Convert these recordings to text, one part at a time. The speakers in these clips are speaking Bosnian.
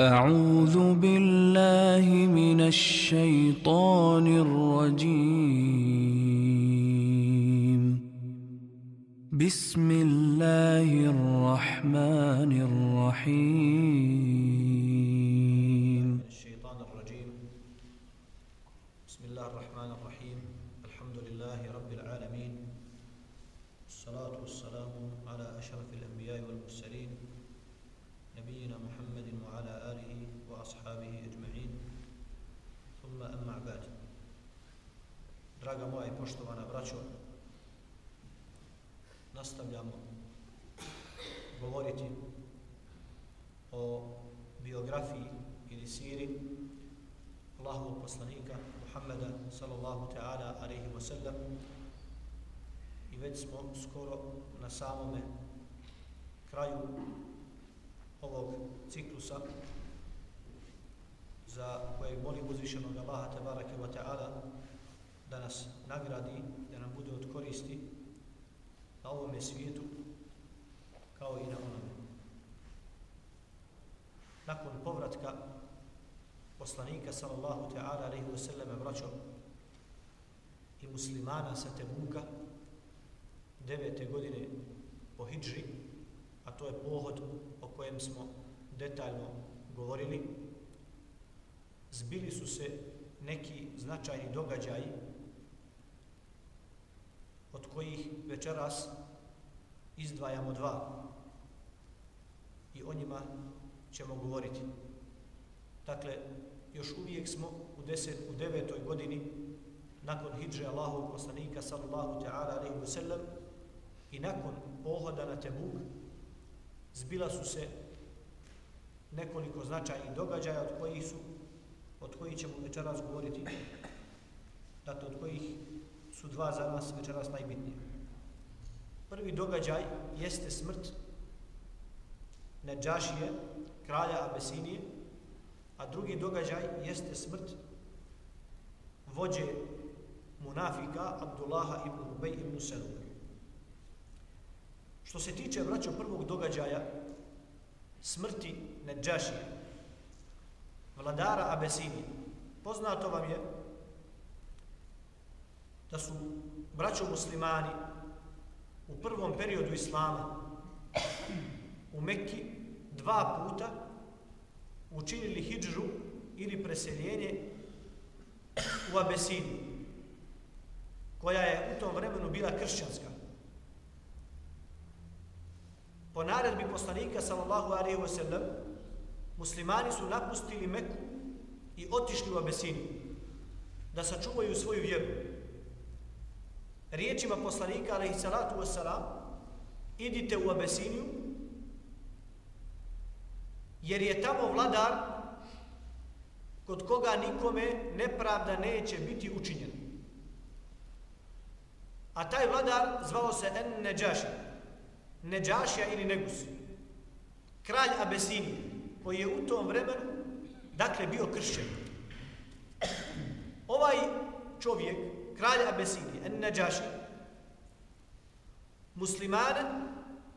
أعوذ بالله من الشيطان الرجيم. بسم الله الرحمن الرحيم. الشيطان الرجيم. بسم الله الرحمن الرحيم. الحمد لله رب العالمين. الصلاة والسلام على أشرف الأنبياء والمرسلين. نبينا محمد وعلى آله وأصحابه أجمعين ثم أما بعد Draga moja i poštovana braćo, nastavljamo govoriti o biografiji ili siri Allahovog poslanika Muhammeda sallallahu ta'ala alaihi wa sallam i već smo skoro na samome kraju ovog ciklusa za kojeg molim uzvišenog Allaha tebareke wa ta'ala da nas nagradi, da nam bude od koristi na ovome svijetu kao i na onome. Nakon povratka poslanika sallallahu ta'ala alaihi wa sallam braćom i muslimana sa Tebuka devete godine po Hidži to je pohod o kojem smo detaljno govorili, zbili su se neki značajni događaji od kojih večeras izdvajamo dva i o njima ćemo govoriti. Dakle, još uvijek smo u, deset, u devetoj godini nakon hidže Allahov poslanika sallallahu ta'ala alaihi wa sallam i nakon pohoda na Tebuk zbila su se nekoliko značajnih događaja od kojih su od kojih ćemo večeras govoriti dakle od kojih su dva za nas večeras najbitnije. Prvi događaj jeste smrt Neđašije, kralja Abesinije, a drugi događaj jeste smrt vođe munafika Abdullaha ibn Ubej ibn Selum. Što se tiče, vraćo, prvog događaja smrti Neđašije, vladara Abesinije, poznato vam je da su braćo muslimani u prvom periodu islama u Mekki dva puta učinili hidžru ili preseljenje u Abesiniju, koja je u tom vremenu bila kršćanska. Po naredbi poslanika sallallahu alaihi wa sallam, muslimani su napustili Meku i otišli u Abesiniju da sačuvaju svoju vjeru. Riječima poslanika alaihi salatu wa sallam, idite u Abesiniju, jer je tamo vladar kod koga nikome nepravda neće biti učinjena. A taj vladar zvao se En Neđaši, Neđašija ili Negus, kralj Abesinije, koji je u tom vremenu, dakle, bio kršćan. Ovaj čovjek, kralj Abesinije, En Neđašija, muslimanen,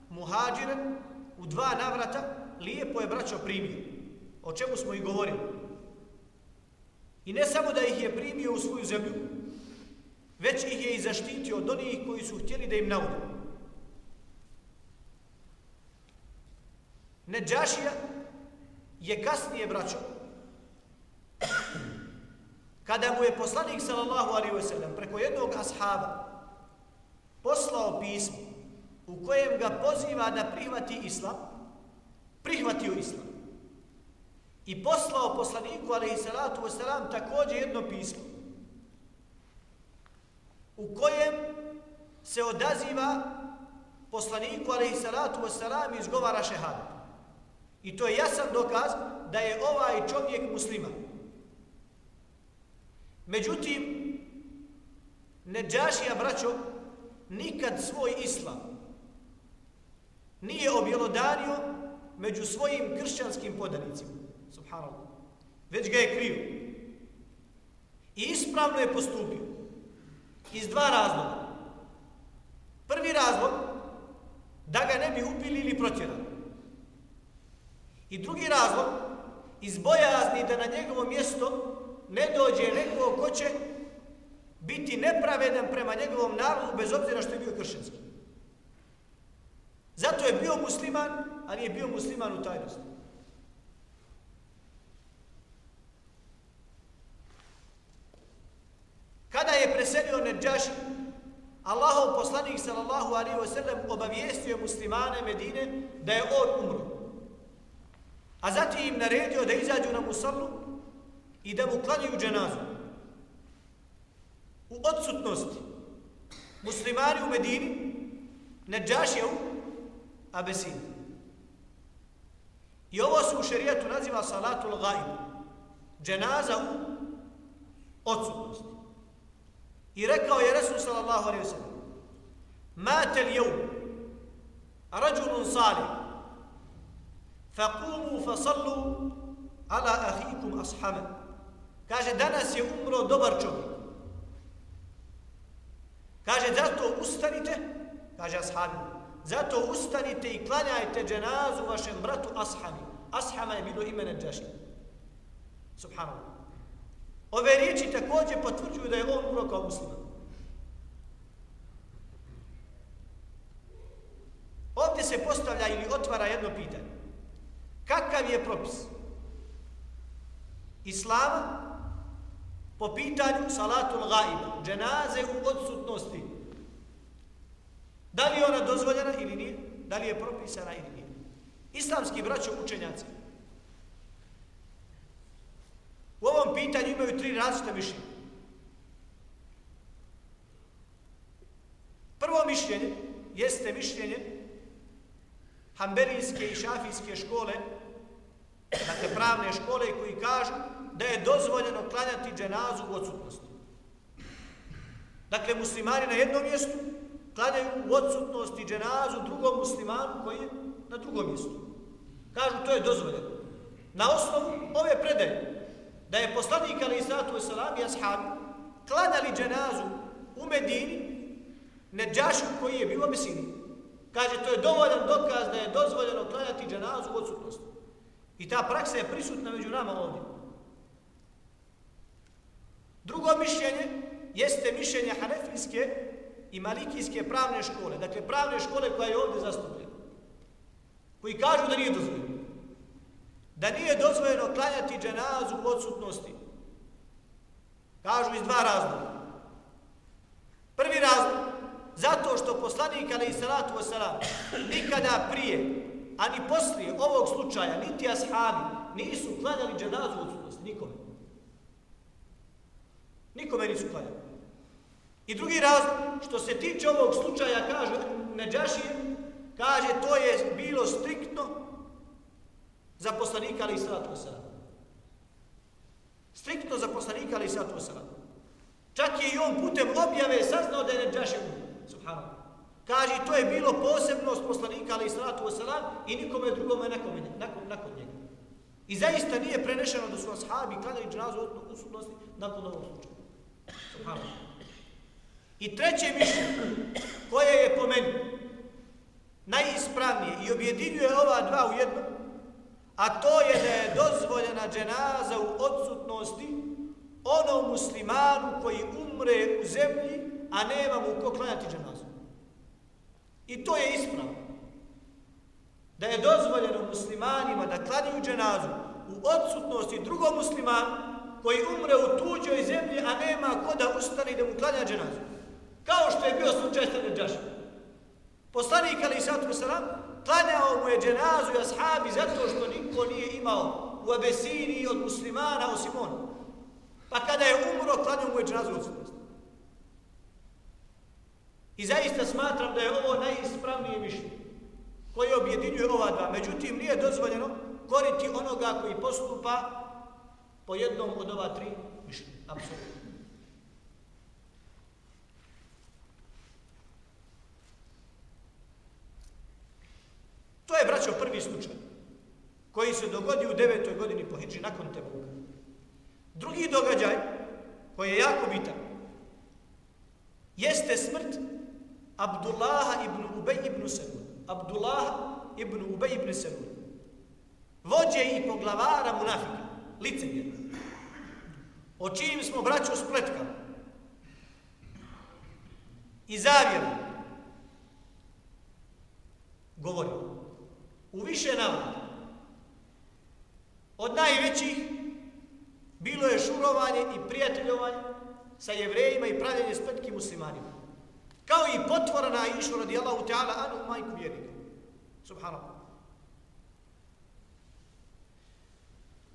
muhađiren, u dva navrata, lijepo je braćo primio, o čemu smo i govorili. I ne samo da ih je primio u svoju zemlju, već ih je i zaštitio od onih koji su htjeli da im naude. Neđašija je kasnije braćo, kada mu je poslanik sallallahu alaihi wa sallam preko jednog ashaba poslao pismo u kojem ga poziva da prihvati islam, prihvatio islam i poslao poslaniku alaihi salatu wasalam također jedno pismo u kojem se odaziva poslaniku alaihi salatu wasalam i izgovara šehadet. I to je jasan dokaz da je ovaj čovjek musliman. Međutim, Neđašija, braćo, nikad svoj islam nije objelodanio među svojim kršćanskim podanicima. Subhanallah. Već ga je krio. I ispravno je postupio. Iz dva razloga. Prvi razlog, da ga ne bi upili ili protjerali. I drugi razlog, izbojazni da na njegovo mjesto ne dođe neko ko će biti nepravedan prema njegovom narodu bez obzira što je bio kršćanski. Zato je bio musliman, a nije bio musliman u tajnosti. Kada je preselio Nedžaši, Allahov poslanik sallallahu alaihi wa sallam obavijestio muslimane Medine da je on umro. A zatim im naredio da izađu na musallu i da mu klanjuju dženazu. U odsutnosti muslimani u Medini, Nedžaši u Abesini. I ovo se u šerijatu naziva salatul gaib. Dženaza u odsutnosti. I rekao je Resul sallallahu alaihi wa sallam Mate li jevm Rađulun salih Faqumu fasallu ala ahikum ashame Kaže, danas je umro dobar čovjek. Kaže, zato ustanite, kaže ashabi, zato ustanite i klanjajte dženazu vašem bratu Ashami. Ashama je bilo ime Nedžaši. Subhanallah. Ove riječi također potvrđuju da je on umro kao musliman. Ovdje se postavlja ili otvara jedno pitanje. Kakav je propis Islama po pitanju salatul gaiba, dženaze u odsutnosti? Da li je ona dozvoljena ili nije? Da li je propisana ili nije? Islamski braćo učenjaci U ovom pitanju imaju tri različite mišljenja. Prvo mišljenje jeste mišljenje Hanberijske i Šafijske škole, dakle pravne škole koji kažu da je dozvoljeno klanjati dženazu u odsutnosti. Dakle, muslimani na jednom mjestu klanjaju u odsutnosti dženazu drugom muslimanu koji je na drugom mjestu. Kažu, to je dozvoljeno. Na osnovu ove predaje, da je poslanik ali Isatu Veselam i ashabi klanjali dženazu u Medini Neđašu koji je bio Mesini. Kaže, to je dovoljan dokaz da je dozvoljeno klanjati dženazu u odsutnosti. I ta praksa je prisutna među nama ovdje. Drugo mišljenje jeste mišljenje hanefijske i malikijske pravne škole. Dakle, pravne škole koja je ovdje zastupljena. Koji kažu da nije dozvoljeno da nije dozvoljeno klanjati dženazu u odsutnosti. Kažu iz dva razloga. Prvi razlog, zato što poslanik ali i salatu wasalam nikada prije, a ni poslije ovog slučaja, niti ashabi, nisu klanjali dženazu u odsutnosti. Nikome. Nikome nisu klanjali. I drugi razlog, što se tiče ovog slučaja, kaže Neđašije, kaže to je bilo striktno za poslanika ali i sallatu wasalam. Striktno za poslanika ali i sallatu wasalam. Čak je i on putem objave saznao da je Neđašije umro. Subhanallah. Kaže, to je bilo posebnost poslanika ali i salatu wasalam i nikome drugome nakon, nakon, nakon njega. I zaista nije prenešeno da su ashabi kladali džnazu u sudnosti nakon ovog slučaja. Subhanallah. I treće mišljenje koje je po meni najispravnije i objedinjuje ova dva u jedno, a to je da je dozvoljena dženaza u odsutnosti onom muslimanu koji umre u zemlji, a nema mu ko klanjati dženazu. I to je ispravno. Da je dozvoljeno muslimanima da klanjaju dženazu u odsutnosti drugog muslimana koji umre u tuđoj zemlji, a nema ko da ustane da mu klanja dženazu. Kao što je bio slučaj sa Đaša. Poslanik Ali Satu Salam klanjao mu je dženazu i ashabi zato što niko nije imao u Abesini od muslimana osim on. Pa kada je umro, klanjao mu je dženazu od. I zaista smatram da je ovo najispravnije mišljenje koje objedinjuje ova dva. Međutim, nije dozvoljeno koriti onoga koji postupa po jednom od ova tri mišljenja. Apsolutno. To je, braćo, prvi slučaj koji se dogodi u devetoj godini po Hidži nakon Tebuka. Drugi događaj, koji je jako bitan, jeste smrt Abdullaha ibn Ubej ibn Selun. Abdullah ibn Ubej ibn Selun. vođe i poglavara munafika, licemjerna. O čijim smo braću spletkali i zavjeru govori u više navrata od najvećih bilo je šurovanje i prijateljovanje sa jevrejima i pravljenje spletki muslimanima. Kao i potvora na radijallahu ta'ala anu majku vjernika. Subhanallah.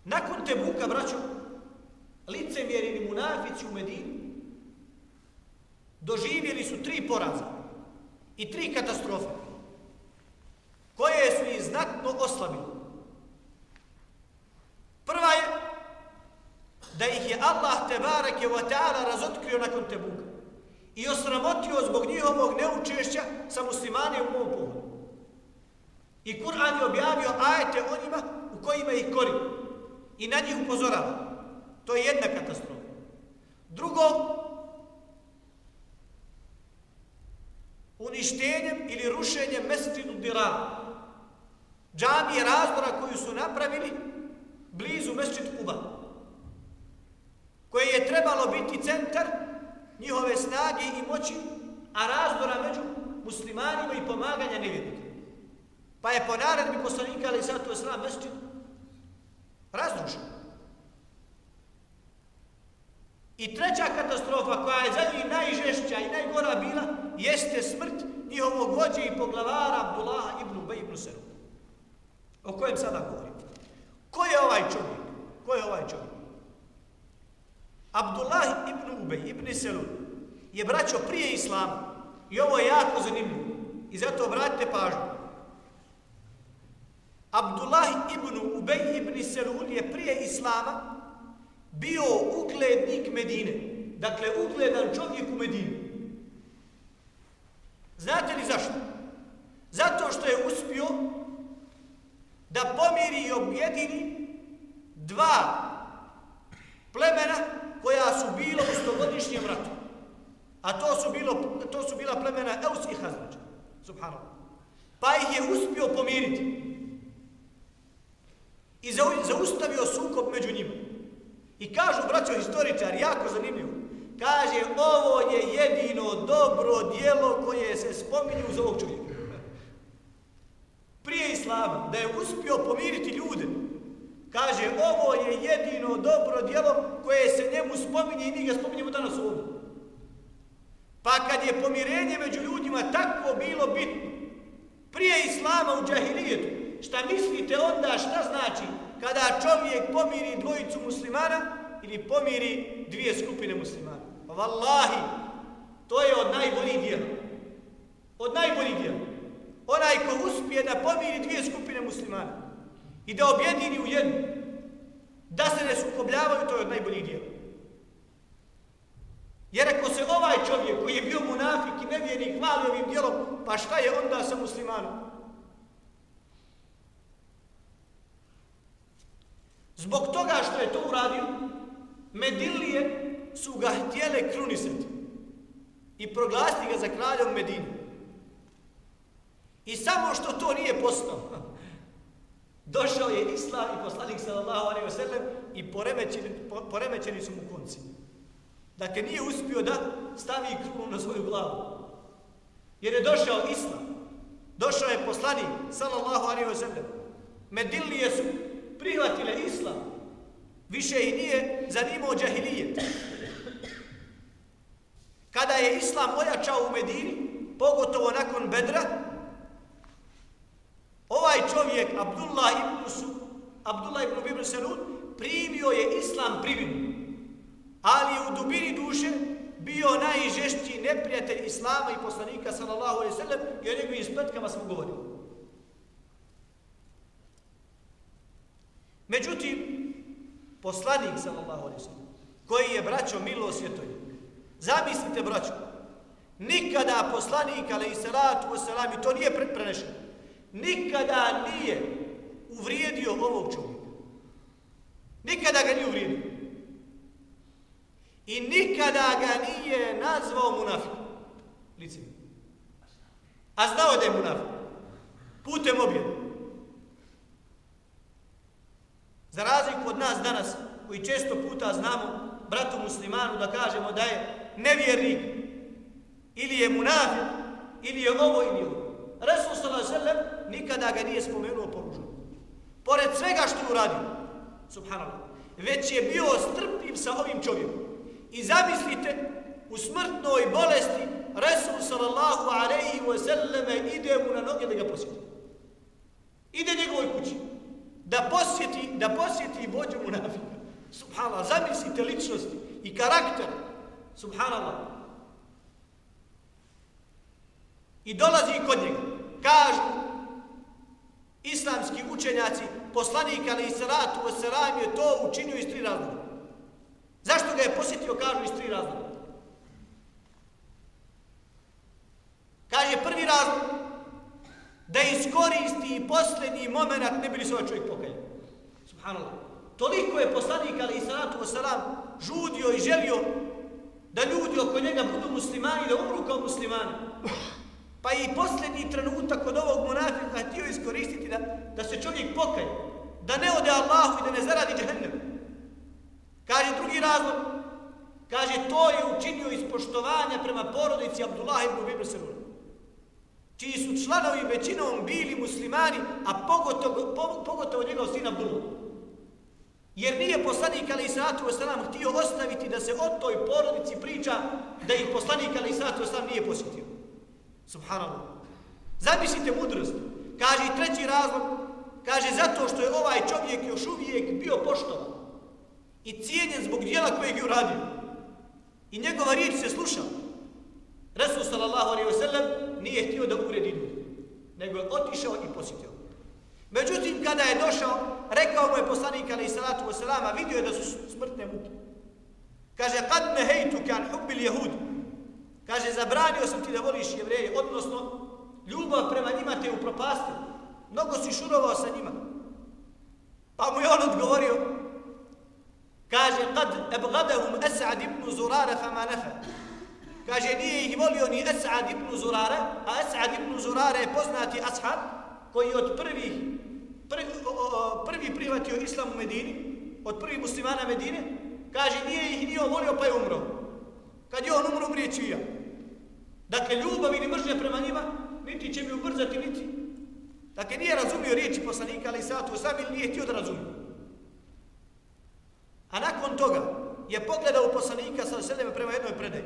Nakon te buka, braćo, licemjerili munafici u Medini doživjeli su tri poraza i tri katastrofe koje su ih znatno oslabili. Prva je da ih je Allah tebareke wa ta'ala razotkrio nakon te buka i osramotio zbog njihovog neučešća sa muslimane u ovom pohodu. I Kur'an je objavio ajete o njima u kojima ih kori i na njih upozorava. To je jedna katastrofa. Drugo, uništenjem ili rušenjem mestidu dira. Džamije razbora koju su napravili blizu mestidu Kuba. Koje je trebalo biti centar njihove snage i moći, a razdora među muslimanima i pomaganja nevjednika. Pa je po naredbi poslanika, ali sad to je sram mesčin razrušeno. I treća katastrofa koja je za njih najžešća i najgora bila jeste smrt njihovog vođe i poglavara Abdullaha ibn Ubej ibn Seru. O kojem sada govorim. Ko je ovaj čovjek? Ko je ovaj čovjek? Abdullah ibn Ubej ibn Seru je braćo prije Islama. I ovo je jako zanimljivo. I zato obratite pažnju. Abdullah ibn Ubej ibn Selul je prije Islama bio uglednik Medine. Dakle, ugledan čovjek u Medini. Znate li zašto? Zato što je uspio da pomiri i objedini dva plemena koja su bila u stogodišnjem ratu. A to su, bilo, to su bila plemena Eus i Hazrađa. Subhanallah. Pa ih je uspio pomiriti. I zaustavio sukob među njima. I kažu, braćo historičar, jako zanimljivo, kaže, ovo je jedino dobro dijelo koje se spominje uz ovog čovjeka. Prije Islama, da je uspio pomiriti ljude, kaže, ovo je jedino dobro djelo koje se njemu spominje i mi ga spominjemo danas ovdje. Pa kad je pomirenje među ljudima tako bilo bitno, prije Islama u džahilijetu, šta mislite onda šta znači kada čovjek pomiri dvojicu muslimana ili pomiri dvije skupine muslimana. Pa vallahi, to je od najboljih djela. Od najboljih djela. Onaj ko uspije da pomiri dvije skupine muslimana i da objedini u jednu, da se ne sukobljavaju, to je od najboljih dijela. Jer ako se ovaj čovjek koji je bio munafik i nevjernik hvali ovim dijelom, pa šta je onda sa muslimanom? Zbog toga što je to uradio, Medilije su ga htjele krunisati i proglasiti ga za kraljom Medinu. I samo što to nije postao, došao je Islam i poslanik sallallahu alaihi wa sallam i poremećeni, poremećeni su mu konci. Dakle, nije uspio da stavi krunu na svoju glavu. Jer je došao Islam, došao je poslanik sallallahu alaihi wa sallam. Medilije su prihvatile islam, više i nije zanimao džahilijet. Kada je islam ojačao u Medini, pogotovo nakon Bedra, čovjek, Abdullah ibn Su, Abdullah ibn Ibn Salud, primio je islam privinu, ali u dubini duše bio najžešći neprijatelj islama i poslanika sallallahu alaihi sallam i o njegovim spletkama smo govorili. Međutim, poslanik, sallallahu alaihi sallam, koji je braćo milo svjetoj, zamislite braćo, nikada poslanik, alaihi sallatu wasalam, i to nije prenešeno, nikada nije uvrijedio ovog čovjeka. Nikada ga nije uvrijedio. I nikada ga nije nazvao munafik. Lice. A znao da je munafik. Putem objeda. od nas danas, koji često puta znamo bratu muslimanu da kažemo da je nevjernik, ili je munafik, ili je ovo ili ovo. Resul sallallahu nikada ga nije spomenuo poružno. Pored svega što je uradio, subhanallah, već je bio strpljiv sa ovim čovjekom. I zamislite, u smrtnoj bolesti Resul sallallahu alaihi wa sallam ide mu na noge da ga posjeti. Ide njegovoj kući. Da posjeti, da posjeti vođu munafika. Subhanallah, zamislite ličnosti i karakter. Subhanallah. I dolazi kod njega. Kažu islamski učenjaci, poslanik ali i salatu wa salam je to učinio iz tri razloga. Zašto ga je posjetio, kažu iz tri razloga. Kaže prvi razlog, da iskoristi posljednji moment, ne bi li se ovaj čovjek pokajao. Subhanallah. Toliko je poslanik, ali i salatu wasalam, žudio i želio da ljudi oko njega budu muslimani, da umru kao muslimani. Pa i posljednji trenutak od ovog monafika htio iskoristiti da, da se čovjek pokaje, da ne ode Allahu i da ne zaradi džehennem. Kaže drugi razlog, kaže to je učinio iz poštovanja prema porodici Abdullah ibn Bibr Serura čiji su članovi većinom bili muslimani, a pogotovo, pogotovo njegov sin Abdullah. Jer nije poslanik Ali Isatu Veselam htio ostaviti da se o toj porodici priča da ih poslanik Ali Isatu Veselam nije posjetio. Subhanallah. Zamislite mudrost. Kaže i treći razlog, kaže zato što je ovaj čovjek još uvijek bio poštovan i cijenjen zbog dijela kojeg je uradio. I njegova riječ se slušala. Resul sallallahu alaihi wa sallam nije htio da uredi ljudi, nego je otišao i posjetio. Međutim, kada je došao, rekao mu je poslanik alaihi salatu wa sallama, vidio je da su smrtne muke. Kaže, kad ne hejtu kan hubbil jehud, kaže, zabranio sam ti da voliš jevreje, odnosno, ljubav prema njima te upropastio. Mnogo si šurovao sa njima. Pa mu je on odgovorio, kaže, kad ebgadahum Esad ibn Zurara fama nefa. Kaže, nije ih volio ni Es'ad ibn Zurara, a Es'ad ibn Zurara je poznati ashab koji od prvih, prvi, prvi prihvatio islam u Medini, od prvih muslimana Medine, kaže, nije ih nije volio pa je umro. Kad je on umro, umrije ću ja. Dakle, ljubav ili mržnja prema njima, niti će mi ubrzati, niti. Dakle, nije razumio riječi poslanika, ali satu sam ili nije htio da razumio. A nakon toga je pogledao poslanika sa seleme prema jednoj predaji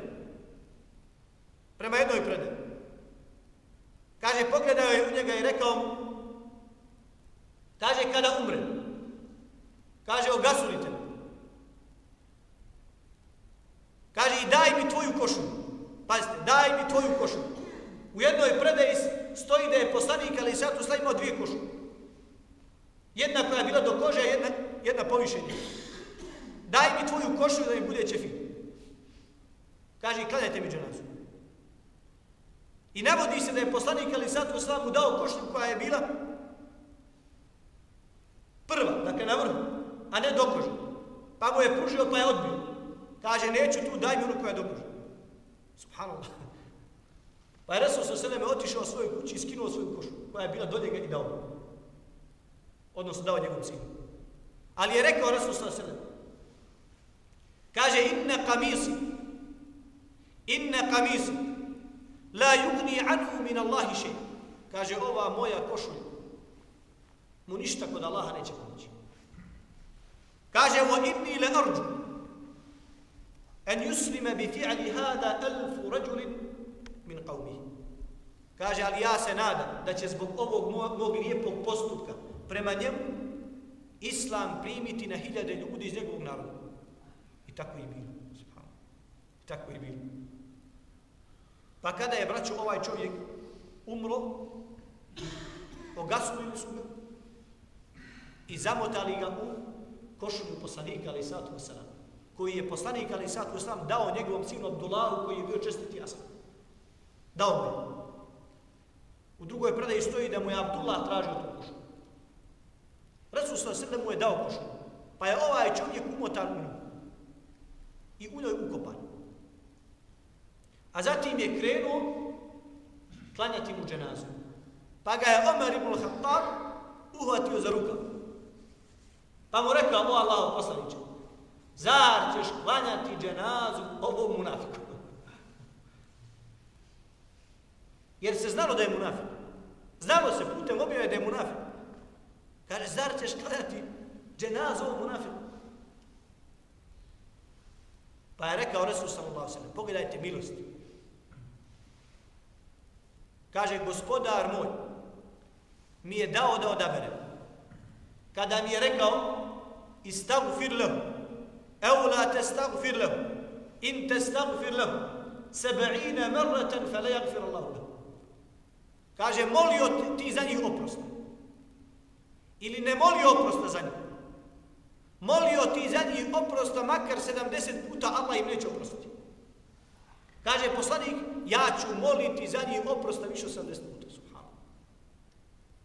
prema jednoj predaj. Kaže, pogledao je u njega i rekao mu, kaže, kada umre, kaže, ogasulite Kaže, i daj mi tvoju košu. Pazite, daj mi tvoju košu. U jednoj predaji stoji da je poslanik, ali sad tu imao dvije košu. Jedna koja je bila do kože, jedna, jedna povišenja. Daj mi tvoju košu da mi bude čefin. Kaže, kladajte mi dženazu. I navodi se da je poslanik Ali Satu Islamu dao košulju koja je bila prva, dakle na vrhu, a ne do kože. Pa mu je pružio pa je odbio. Kaže, neću tu, daj mi onu koja je dokožna. Subhanallah. Pa je Resul sa otišao svojoj kući i skinuo svoju košu koja je bila do njega i dao. Odnosno dao njegovom sinu. Ali je rekao Resul sa Kaže, inne kamisi, inne kamisi, La yugni anhu min Allahi še. Kaže, ova moja košulja mu ništa kod Allaha neće pomoći. Kaže, wa inni le arđu en yuslime bi fi'li hada elfu rajul min qavmi. Kaže, ali ja se nadam da će zbog ovog mog lijepog postupka prema njemu Islam primiti na hiljade ljudi iz njegovog naroda. I tako i bilo. I tako i bilo. Pa kada je, braću, ovaj čovjek umro, ogasnuli su ga i zamotali ga u košulju poslanika, ali satu wasalam, koji je poslanik, ali sad wasalam, dao njegovom sinu Abdullahu, koji je bio čestiti asad. Dao mu je. U drugoj predaji stoji da mu je Abdullah tražio tu kušu. Resul sa srde mu je dao kušu. Pa je ovaj čovjek umotan u nju. I u njoj ukopan. A zatim je krenuo klanjati mu dženazu. Pa ga je Omer ibn Khattab uhvatio za rukav. Pa mu rekao, o Allaho poslaniče, zar ćeš klanjati dženazu ovom munafiku? Jer se znalo da je munafik. Znalo se putem objave da je munafik. Kaže, zar ćeš klanjati dženazu ovom munafiku? Pa je rekao Resul sallallahu sallam, pogledajte milosti. Kaže, gospodar moj mi je dao da odaberem. Kada mi je rekao, istagfir lehu, أو لا تستغفر له إن in له سبعين مرة فلا يغفر الله له Allahu. Kaže, molio ti za njih oprost. Ili ne molio oprosta za njih. Molio ti za njih oprosta makar 70 puta, Allah im neće oprostiti. Kaže poslanik, ja ću moliti za njih oprosta više od 80 puta. Subhano.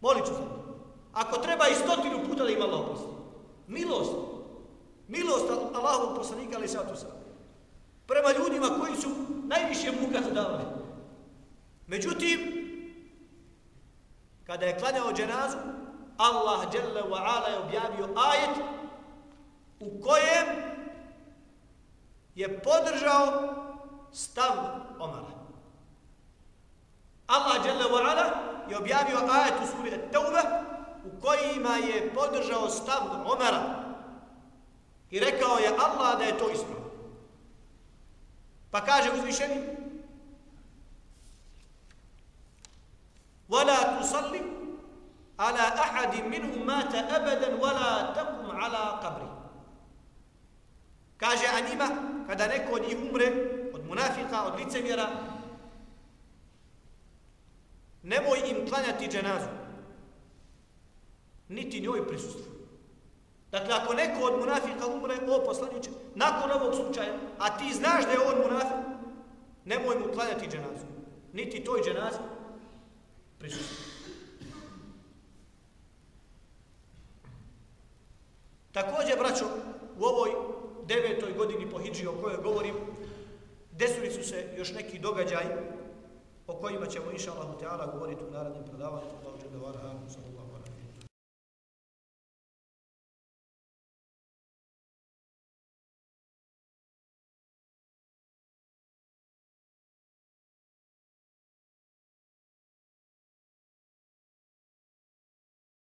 Molit ću za njih. Ako treba i stotinu puta da im Allah oprosti. Milost. Milost Allahovog poslanika, ali sada sam. Prema ljudima koji su najviše muka zadavali. Međutim, kada je klanjao dženazu, Allah Jalla wa Ala je objavio ajet u kojem je podržao stav Omara. Allah Jalla wa Ala je objavio ajet u suri At-Tawba u kojima je podržao stav Omara i rekao je Allah da je to ispravo. Pa kaže uzvišeni ولا تصلي على أحد منهم مات أبدا ولا تقم على قبره Kaže, a njima, kada neko od njih umre, od munafika, od licemjera, nemoj im klanjati dženazu, niti njoj prisustuju. Dakle, ako neko od munafika umre, o poslaniče, nakon ovog slučaja, a ti znaš da je on munafik, nemoj mu klanjati dženazu, niti toj dženazi prisustuju. Također, braćo, u ovoj devetoj godini po Hidži o kojoj govorim, desili su se još neki događaj o kojima ćemo, inša Allah, govoriti u narednim predavanju. Allahu dželle ve